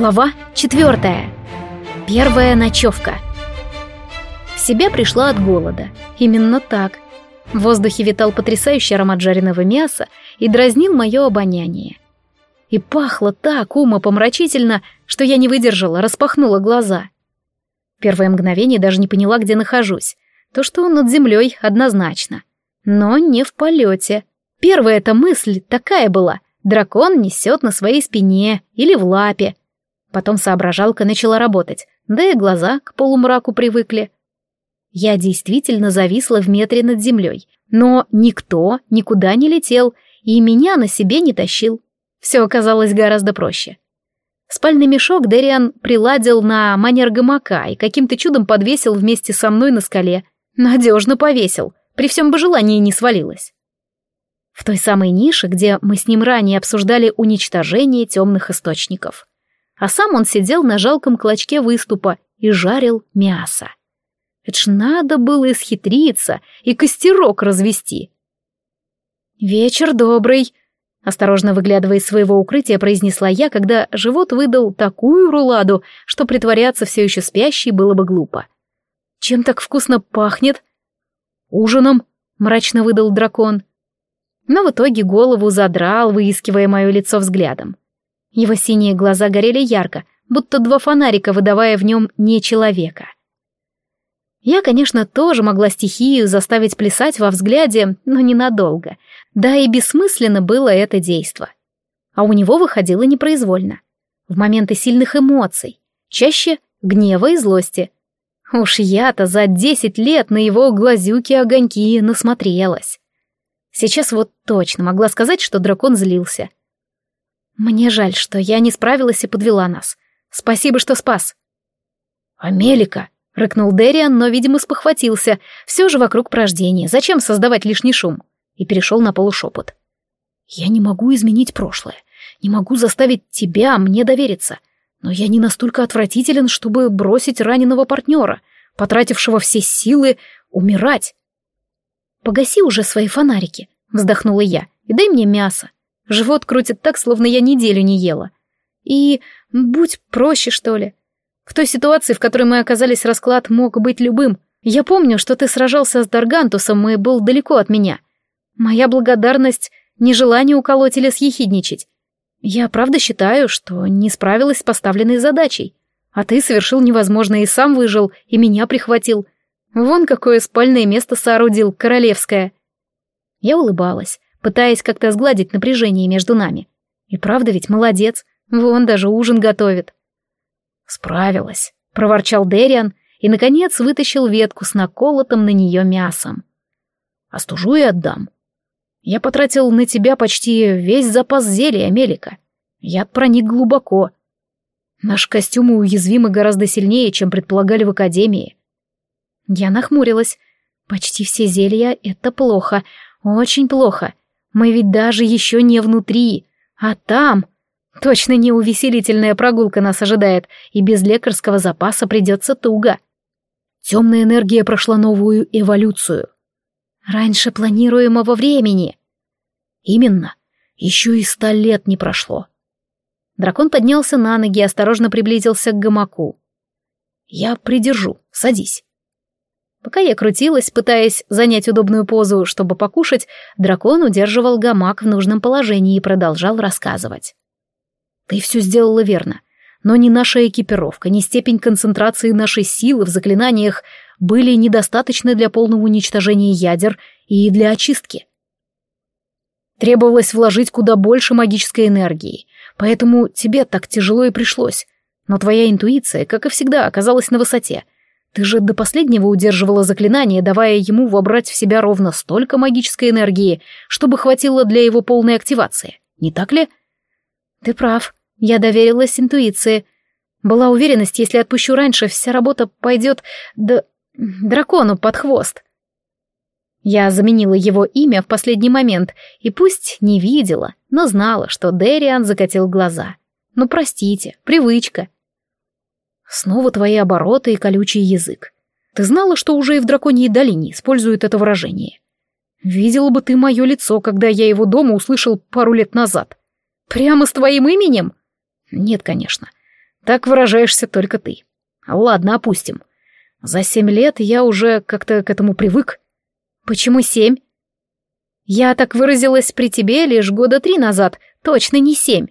Глава четвертая. Первая ночевка. В себя пришла от голода. Именно так. В воздухе витал потрясающий аромат жареного мяса и дразнил мое обоняние. И пахло так умопомрачительно, что я не выдержала, распахнула глаза. Первое мгновение даже не поняла, где нахожусь. То, что он над землей, однозначно. Но не в полете. Первая эта мысль такая была. Дракон несет на своей спине или в лапе, Потом соображалка начала работать, да и глаза к полумраку привыкли. Я действительно зависла в метре над землей, но никто никуда не летел и меня на себе не тащил. Все оказалось гораздо проще. Спальный мешок Дэриан приладил на манер гамака и каким-то чудом подвесил вместе со мной на скале. Надежно повесил, при всем бы желании не свалилось. В той самой нише, где мы с ним ранее обсуждали уничтожение темных источников а сам он сидел на жалком клочке выступа и жарил мясо. Это ж надо было исхитриться и костерок развести. «Вечер добрый», — осторожно выглядывая из своего укрытия, произнесла я, когда живот выдал такую руладу, что притворяться все еще спящей было бы глупо. «Чем так вкусно пахнет?» «Ужином», — мрачно выдал дракон. Но в итоге голову задрал, выискивая мое лицо взглядом. Его синие глаза горели ярко, будто два фонарика, выдавая в нем не человека. Я, конечно, тоже могла стихию заставить плясать во взгляде, но ненадолго. Да и бессмысленно было это действо. А у него выходило непроизвольно. В моменты сильных эмоций, чаще гнева и злости. Уж я-то за десять лет на его глазюки-огоньки насмотрелась. Сейчас вот точно могла сказать, что дракон злился — мне жаль, что я не справилась и подвела нас. Спасибо, что спас. Амелика, рыкнул Дериан, но, видимо, спохватился. Все же вокруг порождения. Зачем создавать лишний шум? И перешел на полушепот. Я не могу изменить прошлое. Не могу заставить тебя мне довериться. Но я не настолько отвратителен, чтобы бросить раненого партнера, потратившего все силы, умирать. Погаси уже свои фонарики, вздохнула я, и дай мне мясо. Живот крутит так, словно я неделю не ела. И будь проще, что ли. В той ситуации, в которой мы оказались, расклад мог быть любым. Я помню, что ты сражался с Даргантусом и был далеко от меня. Моя благодарность — нежелание уколоть или съехидничать. Я правда считаю, что не справилась с поставленной задачей. А ты совершил невозможное и сам выжил, и меня прихватил. Вон какое спальное место соорудил, королевское. Я улыбалась пытаясь как-то сгладить напряжение между нами. И правда ведь молодец, вон даже ужин готовит. «Справилась», — проворчал Дериан и, наконец, вытащил ветку с наколотым на нее мясом. «Остужу и отдам. Я потратил на тебя почти весь запас зелья, Мелика. Яд проник глубоко. Наши костюмы уязвимы гораздо сильнее, чем предполагали в Академии». Я нахмурилась. Почти все зелья — это плохо, очень плохо. Мы ведь даже еще не внутри, а там... Точно не увеселительная прогулка нас ожидает, и без лекарского запаса придется туго. Темная энергия прошла новую эволюцию. Раньше планируемого времени. Именно. Еще и ста лет не прошло. Дракон поднялся на ноги и осторожно приблизился к гамаку. «Я придержу. Садись». Пока я крутилась, пытаясь занять удобную позу, чтобы покушать, дракон удерживал гамак в нужном положении и продолжал рассказывать. «Ты все сделала верно, но ни наша экипировка, ни степень концентрации нашей силы в заклинаниях были недостаточны для полного уничтожения ядер и для очистки. Требовалось вложить куда больше магической энергии, поэтому тебе так тяжело и пришлось, но твоя интуиция, как и всегда, оказалась на высоте — ты же до последнего удерживала заклинание, давая ему вобрать в себя ровно столько магической энергии, чтобы хватило для его полной активации. Не так ли? Ты прав. Я доверилась интуиции. Была уверенность, если отпущу раньше, вся работа пойдет д... дракону под хвост. Я заменила его имя в последний момент, и пусть не видела, но знала, что Дэриан закатил глаза. Ну, простите, привычка. Снова твои обороты и колючий язык. Ты знала, что уже и в драконьей долине используют это выражение? Видела бы ты мое лицо, когда я его дома услышал пару лет назад. Прямо с твоим именем? Нет, конечно. Так выражаешься только ты. Ладно, опустим. За семь лет я уже как-то к этому привык. Почему семь? Я так выразилась при тебе лишь года три назад, точно не семь.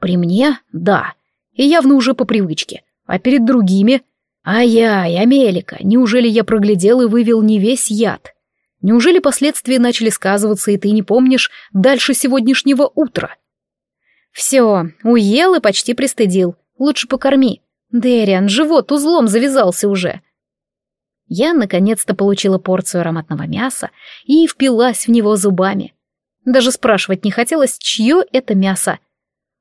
При мне — да, и явно уже по привычке. А перед другими... Ай-яй, Амелика, неужели я проглядел и вывел не весь яд? Неужели последствия начали сказываться, и ты не помнишь дальше сегодняшнего утра? Все, уел и почти пристыдил. Лучше покорми. Дэриан, живот узлом завязался уже. Я наконец-то получила порцию ароматного мяса и впилась в него зубами. Даже спрашивать не хотелось, чье это мясо.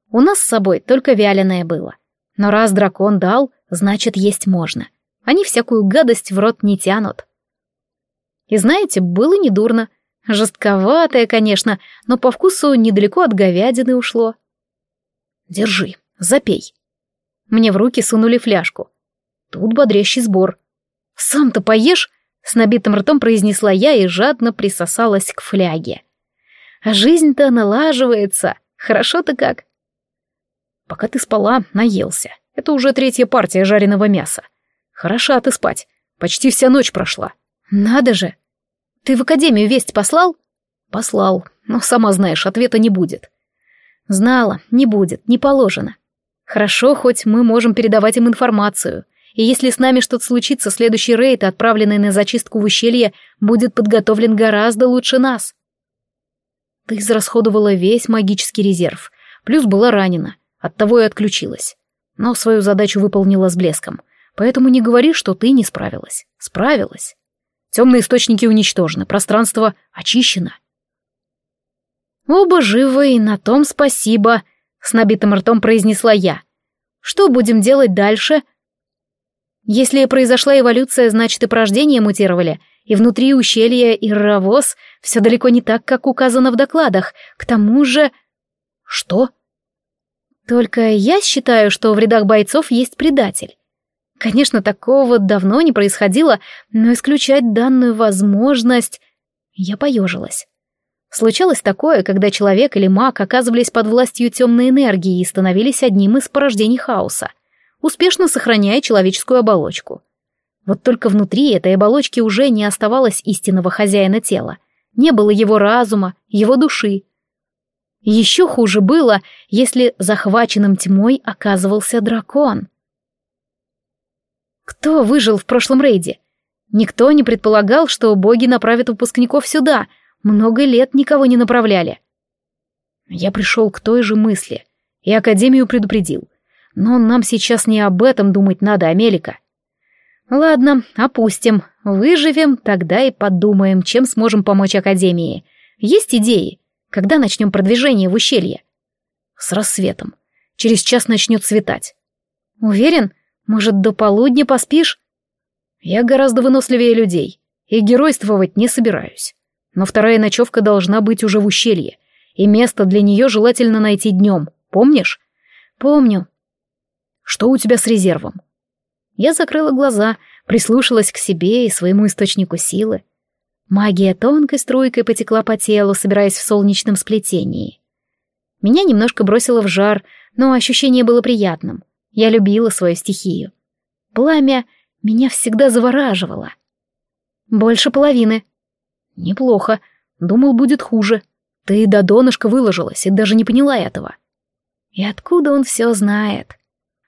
У нас с собой только вяленое было. Но раз дракон дал, значит, есть можно. Они всякую гадость в рот не тянут. И знаете, было недурно. Жестковатое, конечно, но по вкусу недалеко от говядины ушло. Держи, запей. Мне в руки сунули фляжку. Тут бодрящий сбор. Сам-то поешь? С набитым ртом произнесла я и жадно присосалась к фляге. А жизнь-то налаживается. Хорошо-то как. Пока ты спала, наелся. Это уже третья партия жареного мяса. Хороша ты спать. Почти вся ночь прошла. Надо же. Ты в академию весть послал? Послал, но сама знаешь, ответа не будет. Знала, не будет, не положено. Хорошо, хоть мы можем передавать им информацию. И если с нами что-то случится, следующий рейд, отправленный на зачистку в ущелье, будет подготовлен гораздо лучше нас. Ты израсходовала весь магический резерв, плюс была ранена, оттого и отключилась. Но свою задачу выполнила с блеском, поэтому не говори, что ты не справилась. Справилась. Темные источники уничтожены, пространство очищено. «Оба живы, и на том спасибо», — с набитым ртом произнесла я. «Что будем делать дальше?» «Если произошла эволюция, значит и порождение мутировали, и внутри ущелья Ирровоз все далеко не так, как указано в докладах. К тому же...» «Что?» «Только я считаю, что в рядах бойцов есть предатель. Конечно, такого давно не происходило, но исключать данную возможность... Я поежилась. Случалось такое, когда человек или маг оказывались под властью темной энергии и становились одним из порождений хаоса, успешно сохраняя человеческую оболочку. Вот только внутри этой оболочки уже не оставалось истинного хозяина тела, не было его разума, его души. Еще хуже было, если захваченным тьмой оказывался дракон. Кто выжил в прошлом рейде? Никто не предполагал, что боги направят выпускников сюда. Много лет никого не направляли. Я пришел к той же мысли. И Академию предупредил. Но нам сейчас не об этом думать надо, Амелика. Ладно, опустим. Выживем, тогда и подумаем, чем сможем помочь Академии. Есть идеи? Когда начнем продвижение в ущелье? С рассветом. Через час начнет светать. Уверен? Может, до полудня поспишь? Я гораздо выносливее людей и геройствовать не собираюсь. Но вторая ночевка должна быть уже в ущелье, и место для нее желательно найти днем. Помнишь? Помню. Что у тебя с резервом? Я закрыла глаза, прислушалась к себе и своему источнику силы. Магия тонкой струйкой потекла по телу, собираясь в солнечном сплетении. Меня немножко бросило в жар, но ощущение было приятным. Я любила свою стихию. Пламя меня всегда завораживало. Больше половины. Неплохо. Думал, будет хуже. Ты до донышка выложилась и даже не поняла этого. И откуда он все знает?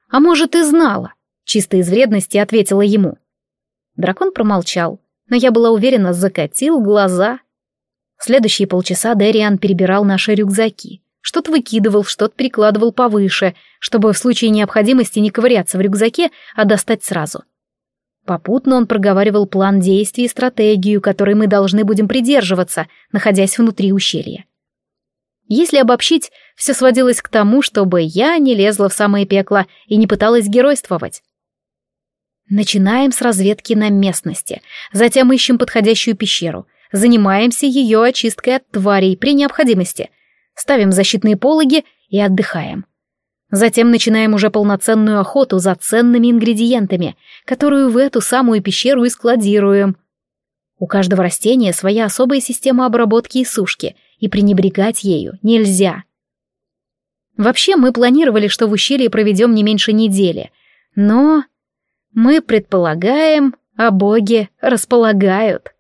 А может, и знала? Чисто из вредности ответила ему. Дракон промолчал, но я была уверена, закатил глаза. Следующие полчаса Дэриан перебирал наши рюкзаки. Что-то выкидывал, что-то перекладывал повыше, чтобы в случае необходимости не ковыряться в рюкзаке, а достать сразу. Попутно он проговаривал план действий и стратегию, которой мы должны будем придерживаться, находясь внутри ущелья. Если обобщить, все сводилось к тому, чтобы я не лезла в самое пекло и не пыталась геройствовать. Начинаем с разведки на местности, затем ищем подходящую пещеру, занимаемся ее очисткой от тварей при необходимости — ставим защитные пологи и отдыхаем. Затем начинаем уже полноценную охоту за ценными ингредиентами, которую в эту самую пещеру и складируем. У каждого растения своя особая система обработки и сушки, и пренебрегать ею нельзя. Вообще, мы планировали, что в ущелье проведем не меньше недели. Но мы предполагаем, а боги располагают.